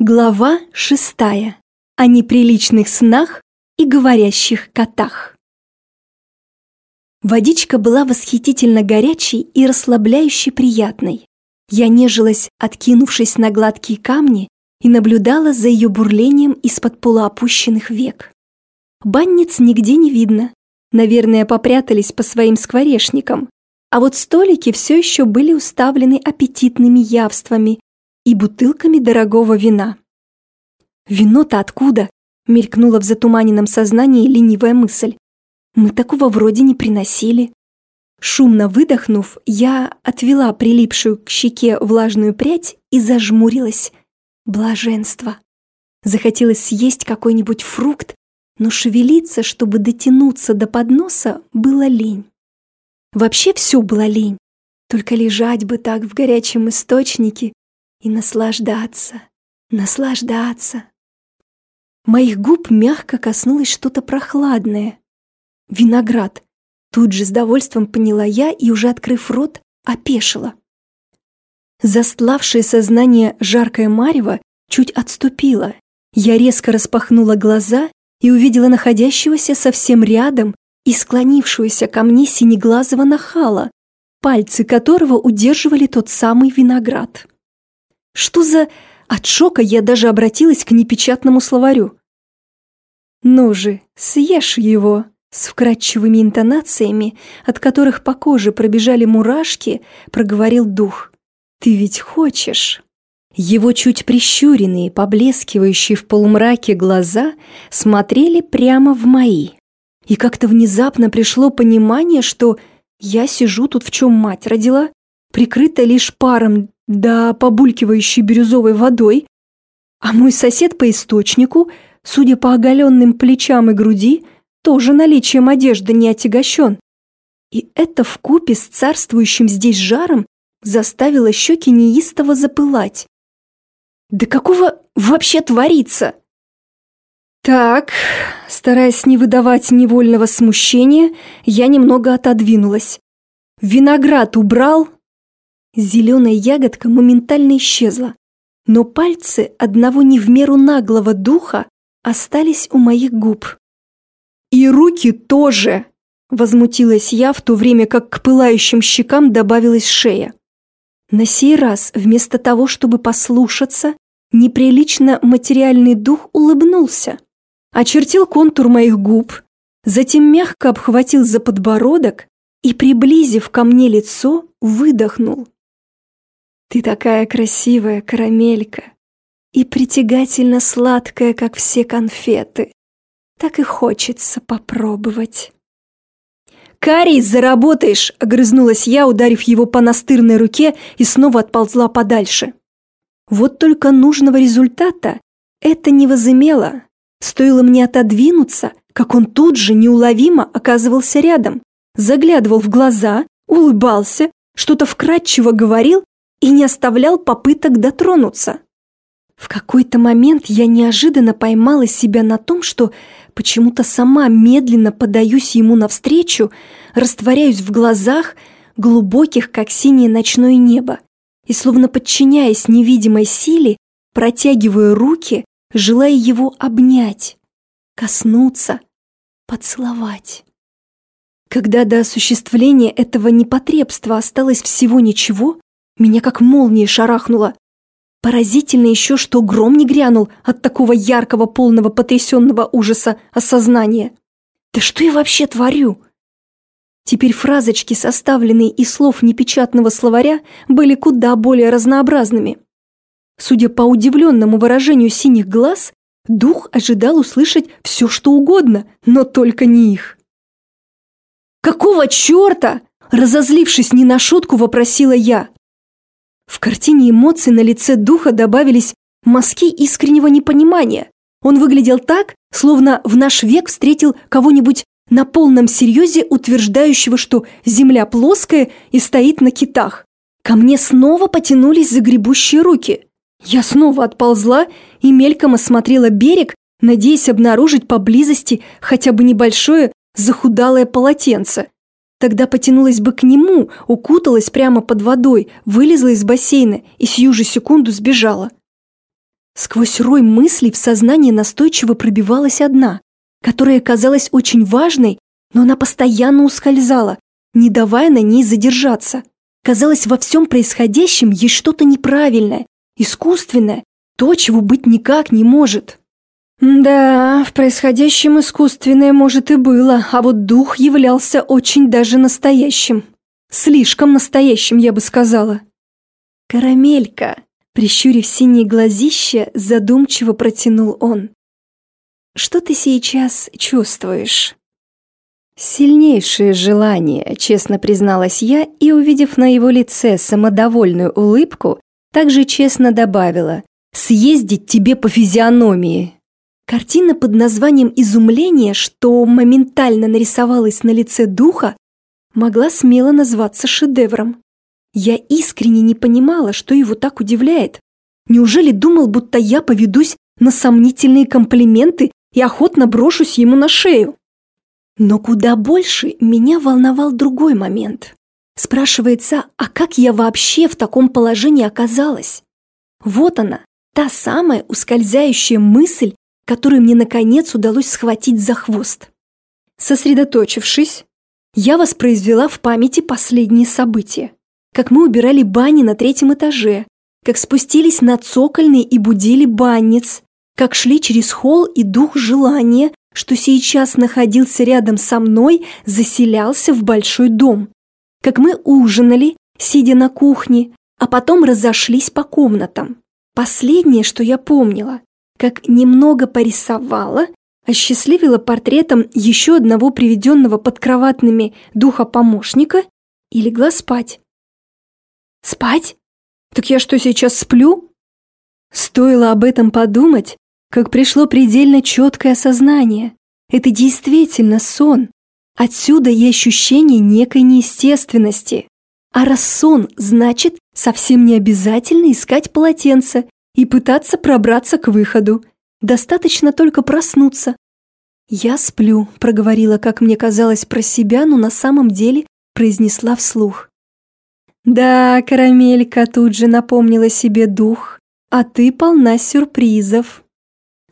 Глава шестая. О неприличных снах и говорящих котах. Водичка была восхитительно горячей и расслабляюще приятной. Я нежилась, откинувшись на гладкие камни, и наблюдала за ее бурлением из-под полуопущенных век. Банниц нигде не видно. Наверное, попрятались по своим скворечникам. А вот столики все еще были уставлены аппетитными явствами и бутылками дорогого вина. «Вино-то откуда?» — мелькнула в затуманенном сознании ленивая мысль. «Мы такого вроде не приносили». Шумно выдохнув, я отвела прилипшую к щеке влажную прядь и зажмурилась. Блаженство. Захотелось съесть какой-нибудь фрукт, но шевелиться, чтобы дотянуться до подноса, было лень. Вообще все было лень. Только лежать бы так в горячем источнике и наслаждаться, наслаждаться. Моих губ мягко коснулось что-то прохладное. Виноград. Тут же с довольством поняла я и, уже открыв рот, опешила. Застлавшее сознание жаркое марево чуть отступило. Я резко распахнула глаза и увидела находящегося совсем рядом и склонившегося ко мне синеглазого нахала, пальцы которого удерживали тот самый виноград. Что за... От шока я даже обратилась к непечатному словарю. «Ну же, съешь его!» С вкрадчивыми интонациями, от которых по коже пробежали мурашки, проговорил дух. «Ты ведь хочешь?» Его чуть прищуренные, поблескивающие в полумраке глаза смотрели прямо в мои. И как-то внезапно пришло понимание, что я сижу тут в чем мать родила, прикрыта лишь паром да побулькивающей бирюзовой водой, а мой сосед по источнику, судя по оголенным плечам и груди, тоже наличием одежды не отягощен. И это вкупе с царствующим здесь жаром заставило щеки неистово запылать. Да какого вообще творится? Так, стараясь не выдавать невольного смущения, я немного отодвинулась. Виноград убрал, Зеленая ягодка моментально исчезла, но пальцы одного не в меру наглого духа остались у моих губ. «И руки тоже!» – возмутилась я, в то время как к пылающим щекам добавилась шея. На сей раз, вместо того, чтобы послушаться, неприлично материальный дух улыбнулся, очертил контур моих губ, затем мягко обхватил за подбородок и, приблизив ко мне лицо, выдохнул. Ты такая красивая, карамелька, и притягательно сладкая, как все конфеты. Так и хочется попробовать. «Карий, заработаешь!» — огрызнулась я, ударив его по настырной руке и снова отползла подальше. Вот только нужного результата это не возымело. Стоило мне отодвинуться, как он тут же неуловимо оказывался рядом, заглядывал в глаза, улыбался, что-то вкратчиво говорил и не оставлял попыток дотронуться. В какой-то момент я неожиданно поймала себя на том, что почему-то сама медленно подаюсь ему навстречу, растворяюсь в глазах, глубоких, как синее ночное небо, и, словно подчиняясь невидимой силе, протягиваю руки, желая его обнять, коснуться, поцеловать. Когда до осуществления этого непотребства осталось всего ничего, меня как молнией шарахнуло. Поразительно еще, что гром не грянул от такого яркого, полного потрясенного ужаса осознания. Да что я вообще творю? Теперь фразочки, составленные из слов непечатного словаря, были куда более разнообразными. Судя по удивленному выражению синих глаз, дух ожидал услышать все, что угодно, но только не их. «Какого черта?» Разозлившись не на шутку, вопросила я. В картине эмоций на лице духа добавились мазки искреннего непонимания. Он выглядел так, словно в наш век встретил кого-нибудь на полном серьезе утверждающего, что земля плоская и стоит на китах. Ко мне снова потянулись загребущие руки. Я снова отползла и мельком осмотрела берег, надеясь обнаружить поблизости хотя бы небольшое захудалое полотенце. Тогда потянулась бы к нему, укуталась прямо под водой, вылезла из бассейна и сию же секунду сбежала. Сквозь рой мыслей в сознании настойчиво пробивалась одна, которая казалась очень важной, но она постоянно ускользала, не давая на ней задержаться. Казалось, во всем происходящем есть что-то неправильное, искусственное, то, чего быть никак не может. Да, в происходящем искусственное, может, и было, а вот дух являлся очень даже настоящим. Слишком настоящим, я бы сказала. «Карамелька», — прищурив синие глазища, задумчиво протянул он. «Что ты сейчас чувствуешь?» «Сильнейшее желание», — честно призналась я и, увидев на его лице самодовольную улыбку, также честно добавила «Съездить тебе по физиономии». Картина под названием «Изумление», что моментально нарисовалась на лице духа, могла смело назваться шедевром. Я искренне не понимала, что его так удивляет. Неужели думал, будто я поведусь на сомнительные комплименты и охотно брошусь ему на шею? Но куда больше меня волновал другой момент. Спрашивается, а как я вообще в таком положении оказалась? Вот она, та самая ускользающая мысль, которую мне наконец удалось схватить за хвост. Сосредоточившись, я воспроизвела в памяти последние события. Как мы убирали бани на третьем этаже, как спустились на цокольный и будили банниц, как шли через холл и дух желания, что сейчас находился рядом со мной, заселялся в большой дом. Как мы ужинали, сидя на кухне, а потом разошлись по комнатам. Последнее, что я помнила, как немного порисовала, осчастливила портретом еще одного приведенного под кроватными духа помощника и легла спать. Спать? Так я что, сейчас сплю? Стоило об этом подумать, как пришло предельно четкое осознание. Это действительно сон. Отсюда и ощущение некой неестественности. А раз сон, значит, совсем не обязательно искать полотенце и пытаться пробраться к выходу. Достаточно только проснуться. «Я сплю», — проговорила, как мне казалось, про себя, но на самом деле произнесла вслух. «Да, карамелька тут же напомнила себе дух, а ты полна сюрпризов».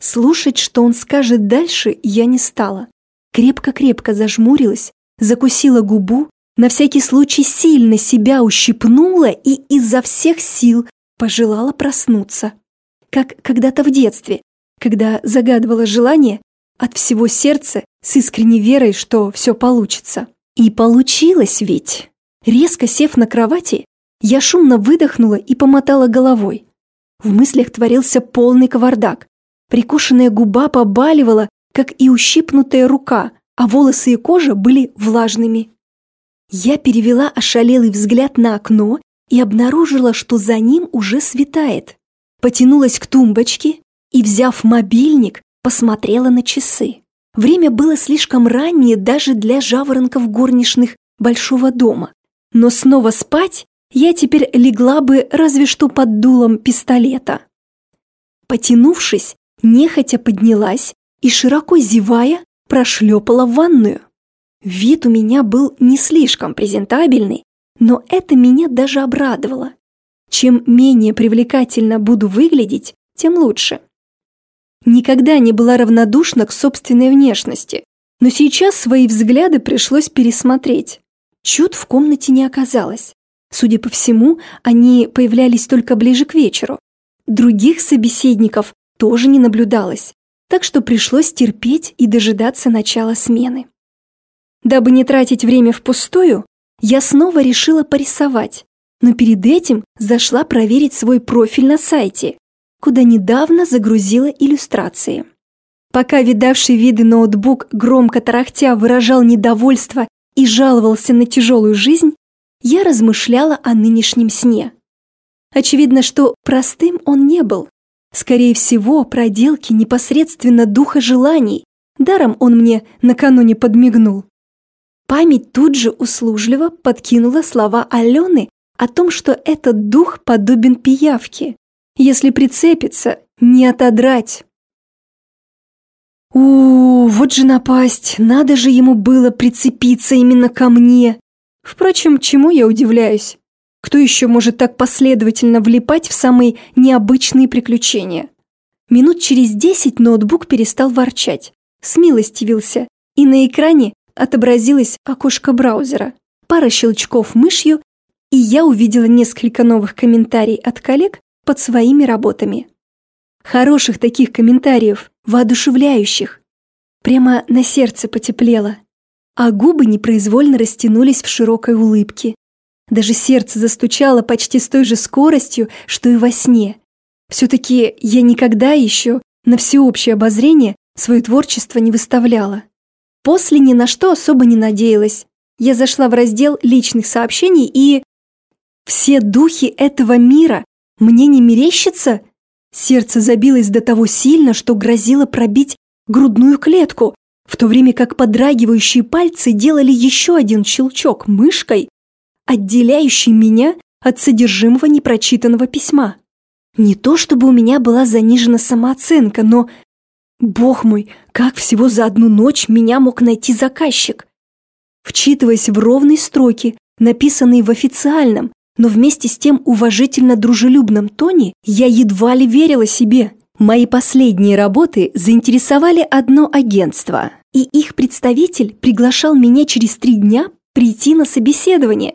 Слушать, что он скажет дальше, я не стала. Крепко-крепко зажмурилась, закусила губу, на всякий случай сильно себя ущипнула и изо всех сил пожелала проснуться. Как когда-то в детстве, когда загадывала желание от всего сердца с искренней верой, что все получится. И получилось ведь. Резко сев на кровати, я шумно выдохнула и помотала головой. В мыслях творился полный кавардак. Прикушенная губа побаливала, как и ущипнутая рука, а волосы и кожа были влажными. Я перевела ошалелый взгляд на окно и обнаружила, что за ним уже светает. Потянулась к тумбочке и, взяв мобильник, посмотрела на часы. Время было слишком раннее даже для жаворонков горничных большого дома. Но снова спать я теперь легла бы разве что под дулом пистолета. Потянувшись, нехотя поднялась и, широко зевая, прошлепала в ванную. Вид у меня был не слишком презентабельный, но это меня даже обрадовало. Чем менее привлекательно буду выглядеть, тем лучше. Никогда не была равнодушна к собственной внешности, но сейчас свои взгляды пришлось пересмотреть. Чуд в комнате не оказалось. Судя по всему, они появлялись только ближе к вечеру. Других собеседников тоже не наблюдалось, так что пришлось терпеть и дожидаться начала смены. Дабы не тратить время впустую, я снова решила порисовать, но перед этим зашла проверить свой профиль на сайте, куда недавно загрузила иллюстрации. Пока видавший виды ноутбук громко тарахтя выражал недовольство и жаловался на тяжелую жизнь, я размышляла о нынешнем сне. Очевидно, что простым он не был. Скорее всего, проделки непосредственно духа желаний. Даром он мне накануне подмигнул. Память тут же услужливо подкинула слова Алены о том, что этот дух подобен пиявке. Если прицепиться, не отодрать. У, вот же напасть, надо же ему было прицепиться именно ко мне. Впрочем, чему я удивляюсь? Кто еще может так последовательно влипать в самые необычные приключения? Минут через десять ноутбук перестал ворчать, смилостивился, и на экране отобразилось окошко браузера. Пара щелчков мышью, и я увидела несколько новых комментариев от коллег под своими работами. Хороших таких комментариев, воодушевляющих. Прямо на сердце потеплело, а губы непроизвольно растянулись в широкой улыбке. Даже сердце застучало почти с той же скоростью, что и во сне. Все-таки я никогда еще на всеобщее обозрение свое творчество не выставляла. После ни на что особо не надеялась. Я зашла в раздел личных сообщений и... Все духи этого мира мне не мерещится? Сердце забилось до того сильно, что грозило пробить грудную клетку, в то время как подрагивающие пальцы делали еще один щелчок мышкой, отделяющий меня от содержимого непрочитанного письма. Не то чтобы у меня была занижена самооценка, но... Бог мой, как всего за одну ночь меня мог найти заказчик? Вчитываясь в ровные строки, написанные в официальном, но вместе с тем уважительно дружелюбном тоне, я едва ли верила себе. Мои последние работы заинтересовали одно агентство, и их представитель приглашал меня через три дня прийти на собеседование.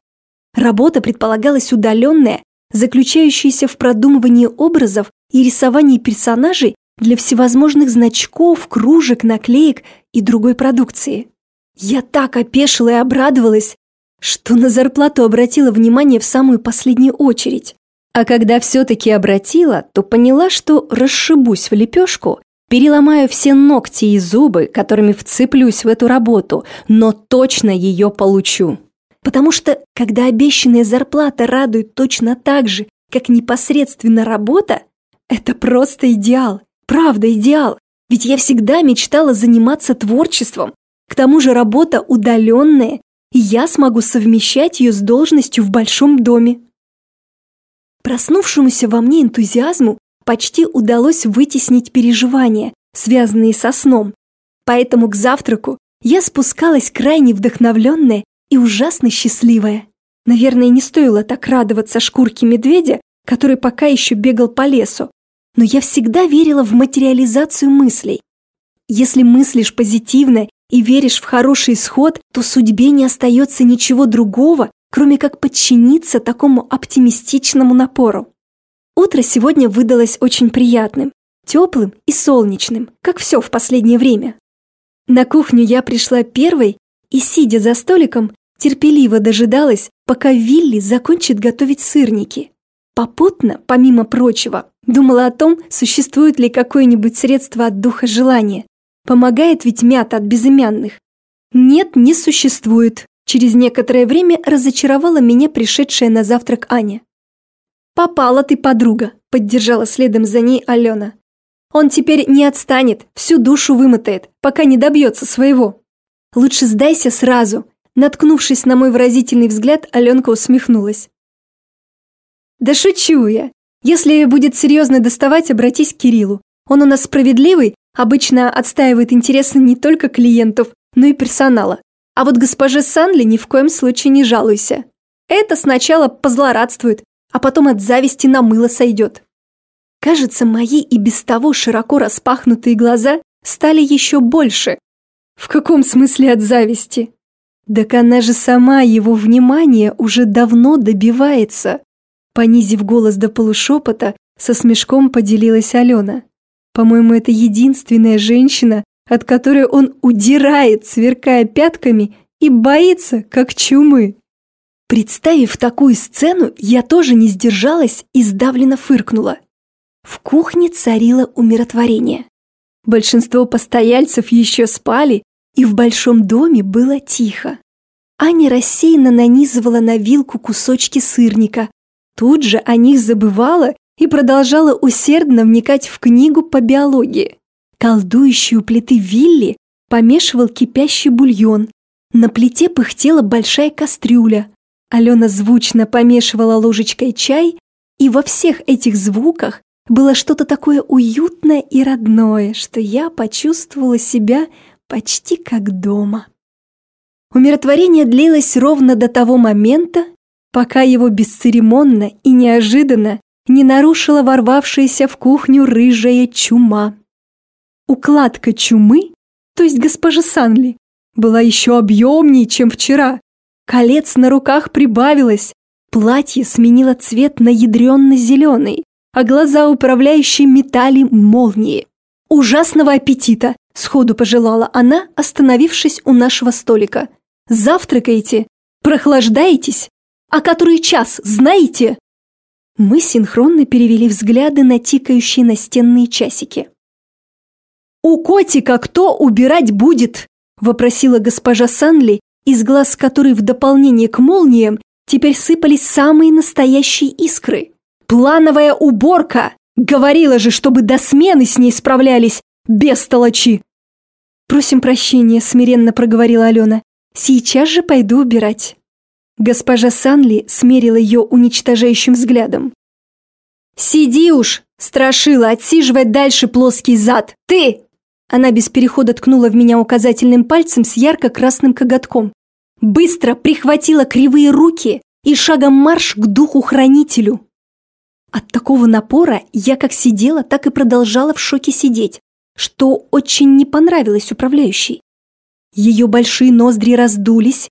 Работа предполагалась удаленная, заключающаяся в продумывании образов и рисовании персонажей для всевозможных значков, кружек, наклеек и другой продукции. Я так опешила и обрадовалась, что на зарплату обратила внимание в самую последнюю очередь. А когда все-таки обратила, то поняла, что расшибусь в лепешку, переломаю все ногти и зубы, которыми вцеплюсь в эту работу, но точно ее получу. Потому что, когда обещанная зарплата радует точно так же, как непосредственно работа, это просто идеал. Правда, идеал. Ведь я всегда мечтала заниматься творчеством. К тому же работа удаленная, и я смогу совмещать ее с должностью в большом доме. Проснувшемуся во мне энтузиазму почти удалось вытеснить переживания, связанные со сном. Поэтому к завтраку я спускалась крайне вдохновленная и ужасно счастливая. Наверное, не стоило так радоваться шкурке медведя, который пока еще бегал по лесу, но я всегда верила в материализацию мыслей. Если мыслишь позитивно и веришь в хороший исход, то судьбе не остается ничего другого, кроме как подчиниться такому оптимистичному напору. Утро сегодня выдалось очень приятным, теплым и солнечным, как все в последнее время. На кухню я пришла первой и, сидя за столиком, терпеливо дожидалась, пока Вилли закончит готовить сырники. Попутно, помимо прочего, думала о том, существует ли какое-нибудь средство от духа желания. Помогает ведь мята от безымянных. Нет, не существует. Через некоторое время разочаровала меня пришедшая на завтрак Аня. «Попала ты, подруга», — поддержала следом за ней Алена. «Он теперь не отстанет, всю душу вымотает, пока не добьется своего». «Лучше сдайся сразу», Наткнувшись на мой выразительный взгляд, Аленка усмехнулась. «Да шучу я. Если будет серьезно доставать, обратись к Кириллу. Он у нас справедливый, обычно отстаивает интересы не только клиентов, но и персонала. А вот госпоже Санли ни в коем случае не жалуйся. Это сначала позлорадствует, а потом от зависти на мыло сойдет». Кажется, мои и без того широко распахнутые глаза стали еще больше. В каком смысле от зависти? Так она же сама его внимание уже давно добивается. Понизив голос до полушепота, со смешком поделилась Алена. По-моему, это единственная женщина, от которой он удирает, сверкая пятками, и боится, как чумы. Представив такую сцену, я тоже не сдержалась и сдавленно фыркнула. В кухне царило умиротворение. Большинство постояльцев еще спали, и в большом доме было тихо. Аня рассеянно нанизывала на вилку кусочки сырника. Тут же о них забывала и продолжала усердно вникать в книгу по биологии. Колдующий у плиты Вилли помешивал кипящий бульон. На плите пыхтела большая кастрюля. Алена звучно помешивала ложечкой чай, и во всех этих звуках было что-то такое уютное и родное, что я почувствовала себя почти как дома. Умиротворение длилось ровно до того момента, пока его бесцеремонно и неожиданно не нарушила ворвавшаяся в кухню рыжая чума. Укладка чумы, то есть госпожи Санли, была еще объемнее, чем вчера. Колец на руках прибавилось, платье сменило цвет на ядренно-зеленый, а глаза управляющей метали молнии. «Ужасного аппетита!» – сходу пожелала она, остановившись у нашего столика. «Завтракаете? Прохлаждаетесь? А который час, знаете?» Мы синхронно перевели взгляды на тикающие настенные часики. «У котика кто убирать будет?» – вопросила госпожа Санли, из глаз которой в дополнение к молниям теперь сыпались самые настоящие искры. «Плановая уборка! Говорила же, чтобы до смены с ней справлялись, без толочи!» «Просим прощения», – смиренно проговорила Алена. «Сейчас же пойду убирать». Госпожа Санли смерила ее уничтожающим взглядом. «Сиди уж, страшила, отсиживать дальше плоский зад! Ты!» Она без перехода ткнула в меня указательным пальцем с ярко-красным коготком. Быстро прихватила кривые руки и шагом марш к духу-хранителю. От такого напора я как сидела, так и продолжала в шоке сидеть, что очень не понравилось управляющей. Ее большие ноздри раздулись,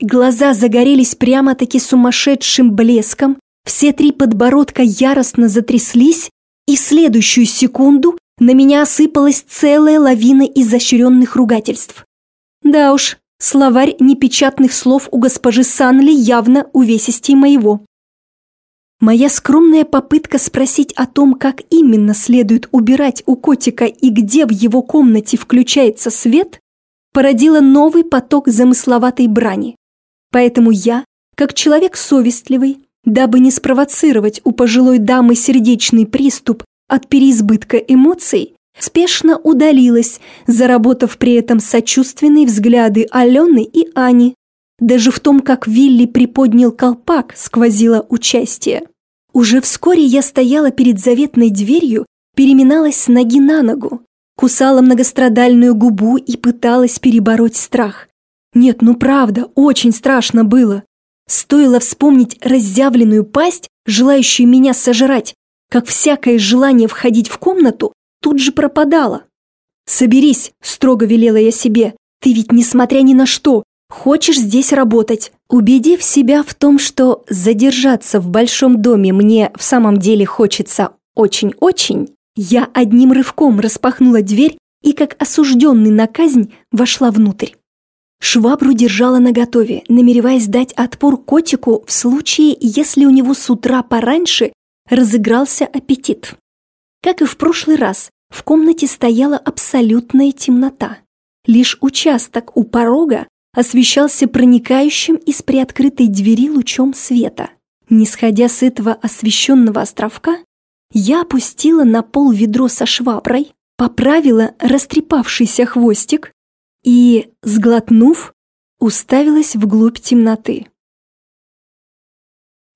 глаза загорелись прямо-таки сумасшедшим блеском, все три подбородка яростно затряслись, и в следующую секунду на меня осыпалась целая лавина изощренных ругательств. Да уж, словарь непечатных слов у госпожи Санли явно увесистей моего. Моя скромная попытка спросить о том, как именно следует убирать у котика и где в его комнате включается свет, породила новый поток замысловатой брани. Поэтому я, как человек совестливый, дабы не спровоцировать у пожилой дамы сердечный приступ от переизбытка эмоций, спешно удалилась, заработав при этом сочувственные взгляды Алены и Ани. Даже в том, как Вилли приподнял колпак, сквозило участие. Уже вскоре я стояла перед заветной дверью, переминалась с ноги на ногу, кусала многострадальную губу и пыталась перебороть страх. Нет, ну правда, очень страшно было. Стоило вспомнить разъявленную пасть, желающую меня сожрать, как всякое желание входить в комнату тут же пропадало. «Соберись», — строго велела я себе, — «ты ведь, несмотря ни на что, хочешь здесь работать». Убедив себя в том, что задержаться в большом доме мне в самом деле хочется очень-очень, я одним рывком распахнула дверь и, как осужденный на казнь, вошла внутрь. Швабру держала наготове, намереваясь дать отпор котику в случае, если у него с утра пораньше разыгрался аппетит. Как и в прошлый раз, в комнате стояла абсолютная темнота. Лишь участок у порога освещался проникающим из приоткрытой двери лучом света. Не сходя с этого освещенного островка, я опустила на пол ведро со шваброй, поправила растрепавшийся хвостик и, сглотнув, уставилась вглубь темноты.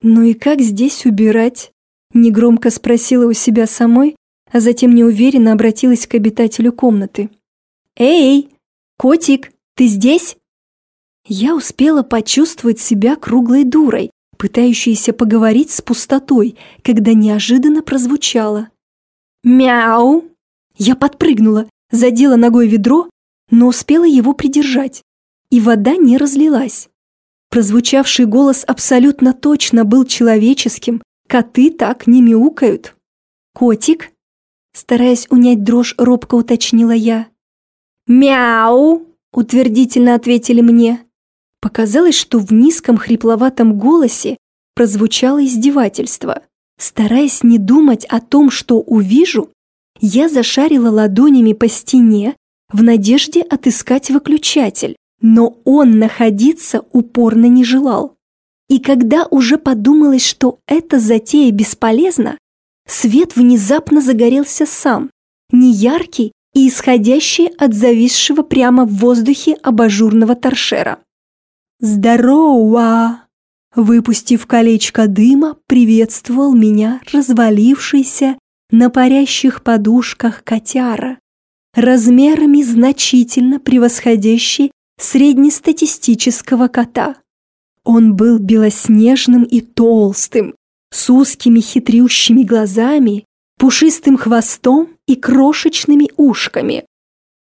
«Ну и как здесь убирать?» Негромко спросила у себя самой, а затем неуверенно обратилась к обитателю комнаты. «Эй, котик, ты здесь?» Я успела почувствовать себя круглой дурой, пытающейся поговорить с пустотой, когда неожиданно прозвучало. «Мяу!» Я подпрыгнула, задела ногой ведро, но успела его придержать, и вода не разлилась. Прозвучавший голос абсолютно точно был человеческим, Коты так не мяукают. Котик? Стараясь унять дрожь, робко уточнила я. «Мяу!» – утвердительно ответили мне. Показалось, что в низком хрипловатом голосе прозвучало издевательство. Стараясь не думать о том, что увижу, я зашарила ладонями по стене в надежде отыскать выключатель, но он находиться упорно не желал. И когда уже подумалось, что эта затея бесполезна, свет внезапно загорелся сам, неяркий и исходящий от зависшего прямо в воздухе абажурного торшера. «Здорово!» Выпустив колечко дыма, приветствовал меня развалившийся на парящих подушках котяра, размерами значительно превосходящий среднестатистического кота. Он был белоснежным и толстым, с узкими хитрющими глазами, пушистым хвостом и крошечными ушками.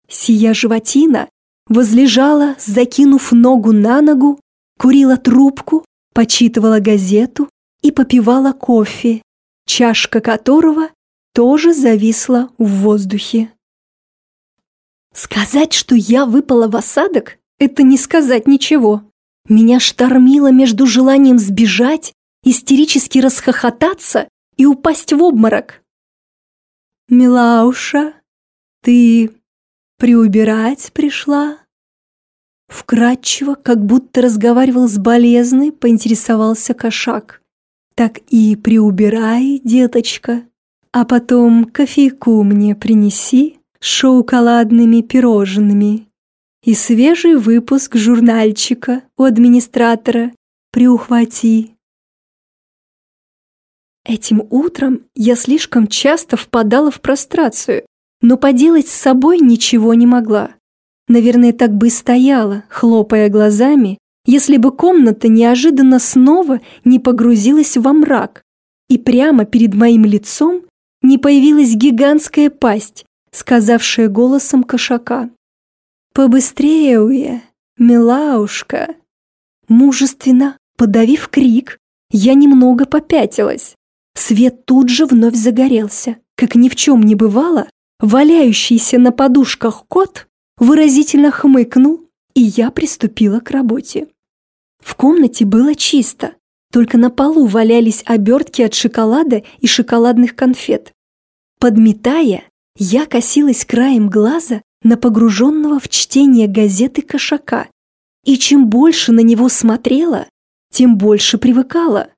Сия животина возлежала, закинув ногу на ногу, курила трубку, почитывала газету и попивала кофе, чашка которого тоже зависла в воздухе. Сказать, что я выпала в осадок, это не сказать ничего. Меня штормило между желанием сбежать, истерически расхохотаться и упасть в обморок. «Милауша, ты приубирать пришла?» Вкратчиво, как будто разговаривал с болезной, поинтересовался кошак. «Так и приубирай, деточка, а потом кофейку мне принеси с шоколадными пирожными и свежий выпуск журнальчика у администратора приухвати». Этим утром я слишком часто впадала в прострацию, но поделать с собой ничего не могла. Наверное, так бы и стояла, хлопая глазами, если бы комната неожиданно снова не погрузилась во мрак, и прямо перед моим лицом не появилась гигантская пасть, сказавшая голосом кошака. «Побыстрее, Уя, милаушка!» Мужественно, подавив крик, я немного попятилась. Свет тут же вновь загорелся. Как ни в чем не бывало, валяющийся на подушках кот выразительно хмыкнул, и я приступила к работе. В комнате было чисто, только на полу валялись обертки от шоколада и шоколадных конфет. Подметая, я косилась краем глаза на погруженного в чтение газеты кошака, и чем больше на него смотрела, тем больше привыкала.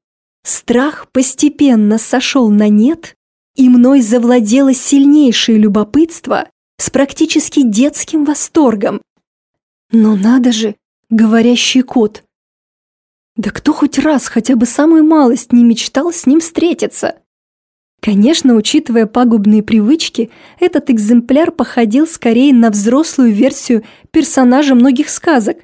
Страх постепенно сошел на нет, и мной завладело сильнейшее любопытство с практически детским восторгом. Но надо же, говорящий кот. Да кто хоть раз хотя бы самую малость не мечтал с ним встретиться? Конечно, учитывая пагубные привычки, этот экземпляр походил скорее на взрослую версию персонажа многих сказок.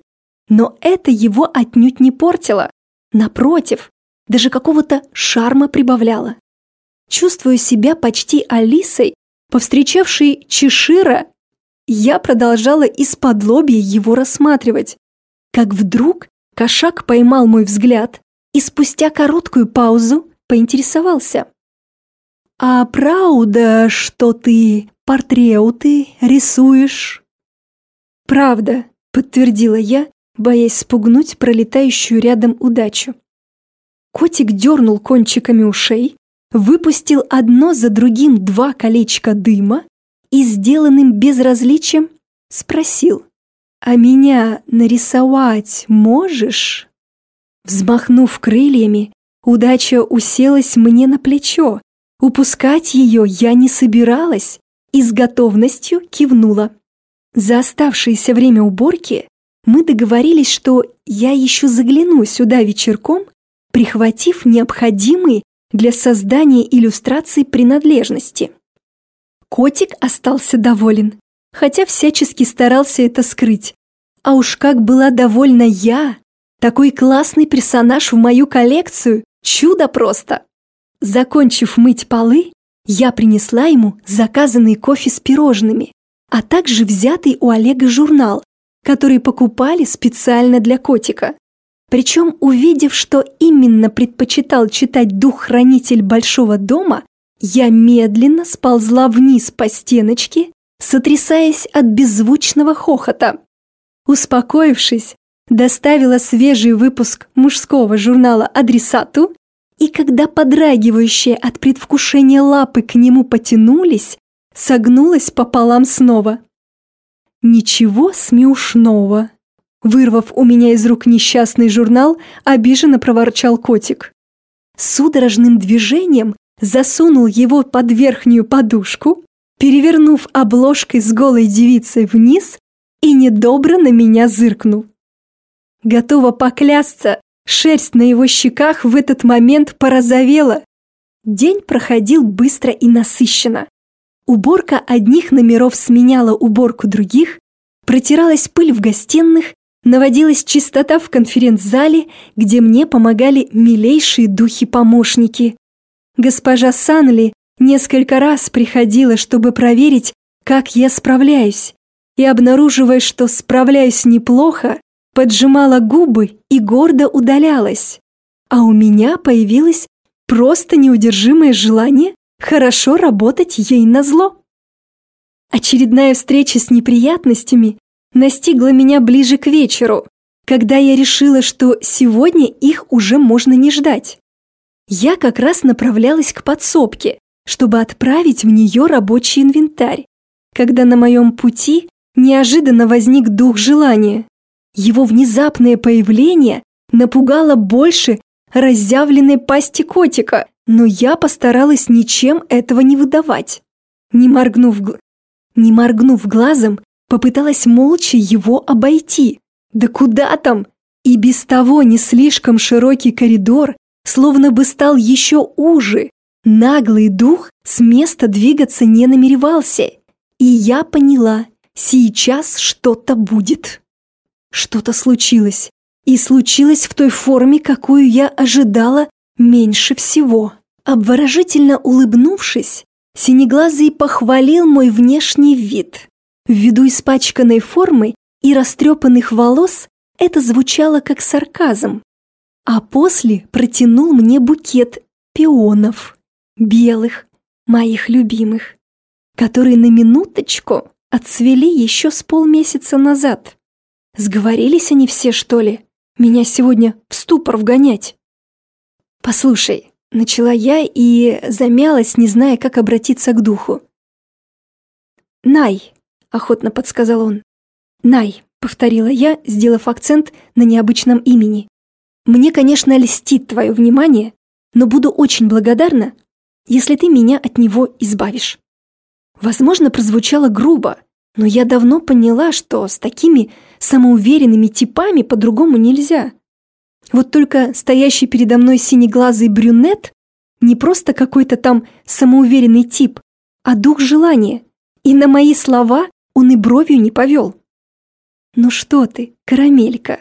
Но это его отнюдь не портило. Напротив, даже какого-то шарма прибавляло. Чувствую себя почти Алисой, повстречавшей Чешира, я продолжала из-под его рассматривать. Как вдруг кошак поймал мой взгляд и спустя короткую паузу поинтересовался. «А правда, что ты портреты рисуешь?» «Правда», — подтвердила я, боясь спугнуть пролетающую рядом удачу. Котик дернул кончиками ушей, выпустил одно за другим два колечка дыма и, сделанным безразличием, спросил, «А меня нарисовать можешь?» Взмахнув крыльями, удача уселась мне на плечо. Упускать ее я не собиралась и с готовностью кивнула. За оставшееся время уборки мы договорились, что я еще загляну сюда вечерком, прихватив необходимые для создания иллюстраций принадлежности. Котик остался доволен, хотя всячески старался это скрыть. А уж как была довольна я! Такой классный персонаж в мою коллекцию! Чудо просто! Закончив мыть полы, я принесла ему заказанный кофе с пирожными, а также взятый у Олега журнал, который покупали специально для котика. Причем, увидев, что именно предпочитал читать дух-хранитель большого дома, я медленно сползла вниз по стеночке, сотрясаясь от беззвучного хохота. Успокоившись, доставила свежий выпуск мужского журнала адресату, и когда подрагивающие от предвкушения лапы к нему потянулись, согнулась пополам снова. Ничего смешного. Вырвав у меня из рук несчастный журнал, обиженно проворчал котик. Судорожным движением засунул его под верхнюю подушку, перевернув обложкой с голой девицей вниз и недобро на меня зыркнул. Готова поклясться, шерсть на его щеках в этот момент порозовела. День проходил быстро и насыщенно. Уборка одних номеров сменяла уборку других, протиралась пыль в гостиных, Наводилась чистота в конференц-зале, где мне помогали милейшие духи-помощники. Госпожа Санли несколько раз приходила, чтобы проверить, как я справляюсь, и, обнаруживая, что справляюсь неплохо, поджимала губы и гордо удалялась. А у меня появилось просто неудержимое желание хорошо работать ей на зло. Очередная встреча с неприятностями настигла меня ближе к вечеру, когда я решила, что сегодня их уже можно не ждать. Я как раз направлялась к подсобке, чтобы отправить в нее рабочий инвентарь, когда на моем пути неожиданно возник дух желания. Его внезапное появление напугало больше разъявленной пасти котика, но я постаралась ничем этого не выдавать. Не моргнув, не моргнув глазом, попыталась молча его обойти. Да куда там? И без того не слишком широкий коридор словно бы стал еще уже. Наглый дух с места двигаться не намеревался. И я поняла, сейчас что-то будет. Что-то случилось. И случилось в той форме, какую я ожидала меньше всего. Обворожительно улыбнувшись, Синеглазый похвалил мой внешний вид. Ввиду испачканной формы и растрепанных волос это звучало как сарказм. А после протянул мне букет пионов, белых, моих любимых, которые на минуточку отцвели еще с полмесяца назад. Сговорились они все, что ли? Меня сегодня в ступор вгонять. Послушай, начала я и замялась, не зная, как обратиться к духу. Най, охотно подсказал он. Най, повторила я, сделав акцент на необычном имени. Мне, конечно, льстит твое внимание, но буду очень благодарна, если ты меня от него избавишь. Возможно, прозвучало грубо, но я давно поняла, что с такими самоуверенными типами по-другому нельзя. Вот только стоящий передо мной синеглазый брюнет не просто какой-то там самоуверенный тип, а дух желания. И на мои слова он и бровью не повел. «Ну что ты, карамелька?»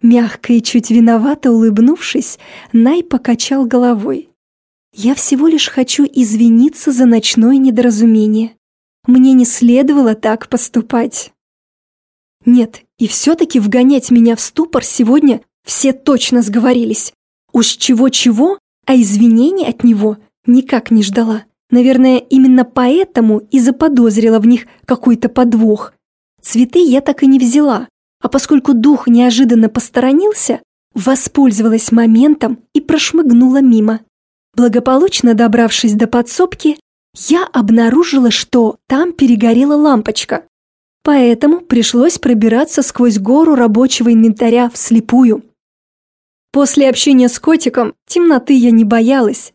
Мягко и чуть виновато улыбнувшись, Най покачал головой. «Я всего лишь хочу извиниться за ночное недоразумение. Мне не следовало так поступать». Нет, и все-таки вгонять меня в ступор сегодня все точно сговорились. Уж чего-чего, а извинений от него никак не ждала. Наверное, именно поэтому и заподозрила в них какой-то подвох. Цветы я так и не взяла, а поскольку дух неожиданно посторонился, воспользовалась моментом и прошмыгнула мимо. Благополучно добравшись до подсобки, я обнаружила, что там перегорела лампочка. Поэтому пришлось пробираться сквозь гору рабочего инвентаря вслепую. После общения с котиком темноты я не боялась.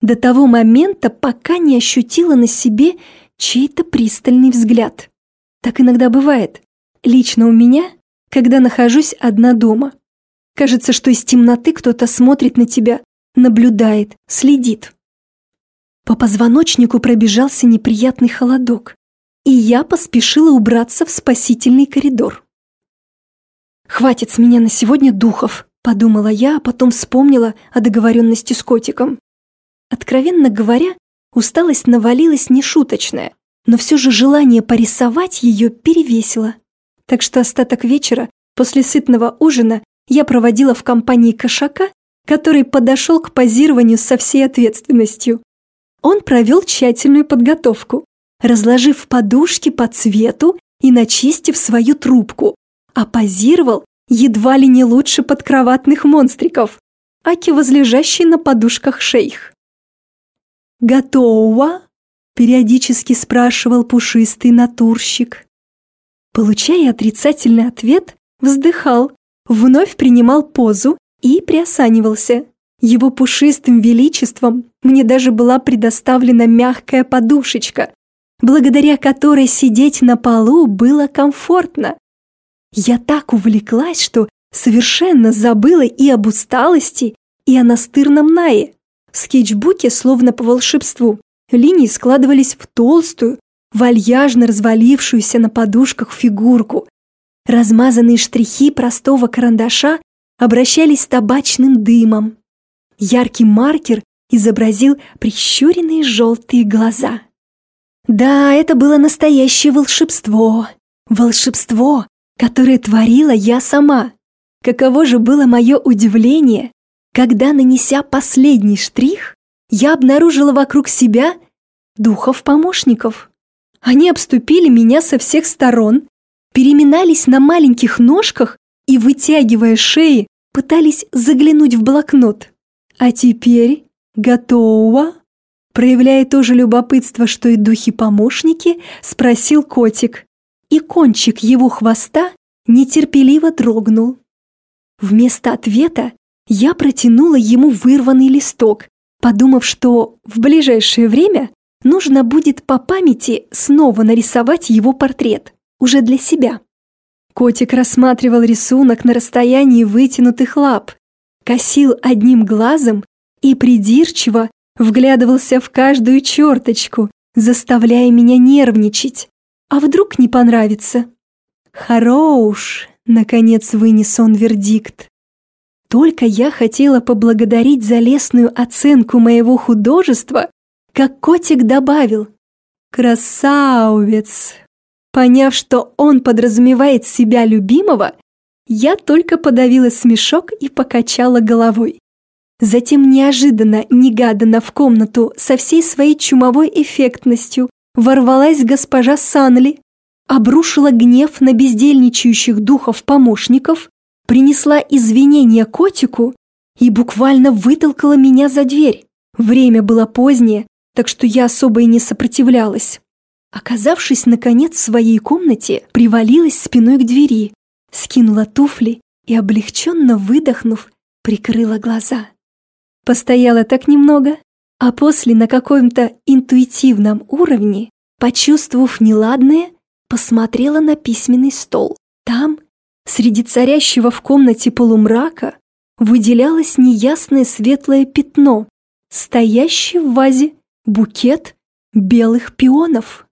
До того момента, пока не ощутила на себе чей-то пристальный взгляд. Так иногда бывает. Лично у меня, когда нахожусь одна дома. Кажется, что из темноты кто-то смотрит на тебя, наблюдает, следит. По позвоночнику пробежался неприятный холодок, и я поспешила убраться в спасительный коридор. Хватит с меня на сегодня духов, Подумала я, а потом вспомнила о договоренности с котиком. Откровенно говоря, усталость навалилась нешуточная, но все же желание порисовать ее перевесило. Так что остаток вечера, после сытного ужина, я проводила в компании кошака, который подошел к позированию со всей ответственностью. Он провел тщательную подготовку, разложив подушки по цвету и начистив свою трубку, а позировал едва ли не лучше подкроватных монстриков, аки возлежащий на подушках шейх. «Готово?» – периодически спрашивал пушистый натурщик. Получая отрицательный ответ, вздыхал, вновь принимал позу и приосанивался. Его пушистым величеством мне даже была предоставлена мягкая подушечка, благодаря которой сидеть на полу было комфортно. Я так увлеклась, что совершенно забыла и об усталости, и о настырном Нае. В скетчбуке, словно по волшебству, линии складывались в толстую, вальяжно развалившуюся на подушках фигурку. Размазанные штрихи простого карандаша обращались табачным дымом. Яркий маркер изобразил прищуренные желтые глаза. Да, это было настоящее волшебство. Волшебство, которое творила я сама. Каково же было мое удивление, когда, нанеся последний штрих, я обнаружила вокруг себя духов-помощников. Они обступили меня со всех сторон, переминались на маленьких ножках и, вытягивая шеи, пытались заглянуть в блокнот. А теперь готово? Проявляя то же любопытство, что и духи-помощники, спросил котик. И кончик его хвоста нетерпеливо дрогнул. Вместо ответа я протянула ему вырванный листок, подумав, что в ближайшее время нужно будет по памяти снова нарисовать его портрет, уже для себя. Котик рассматривал рисунок на расстоянии вытянутых лап, косил одним глазом и придирчиво вглядывался в каждую черточку, заставляя меня нервничать. А вдруг не понравится? Хорош, наконец вынес он вердикт. Только я хотела поблагодарить за лестную оценку моего художества, как котик добавил «Красавец!». Поняв, что он подразумевает себя любимого, я только подавила смешок и покачала головой. Затем неожиданно, негаданно в комнату со всей своей чумовой эффектностью ворвалась госпожа Санли, обрушила гнев на бездельничающих духов-помощников, принесла извинения котику и буквально вытолкала меня за дверь. Время было позднее, так что я особо и не сопротивлялась. Оказавшись, наконец, в своей комнате, привалилась спиной к двери, скинула туфли и, облегченно выдохнув, прикрыла глаза. Постояла так немного, а после на каком-то интуитивном уровне, почувствовав неладное, посмотрела на письменный стол. Там, среди царящего в комнате полумрака, выделялось неясное светлое пятно, стоящий в вазе букет белых пионов.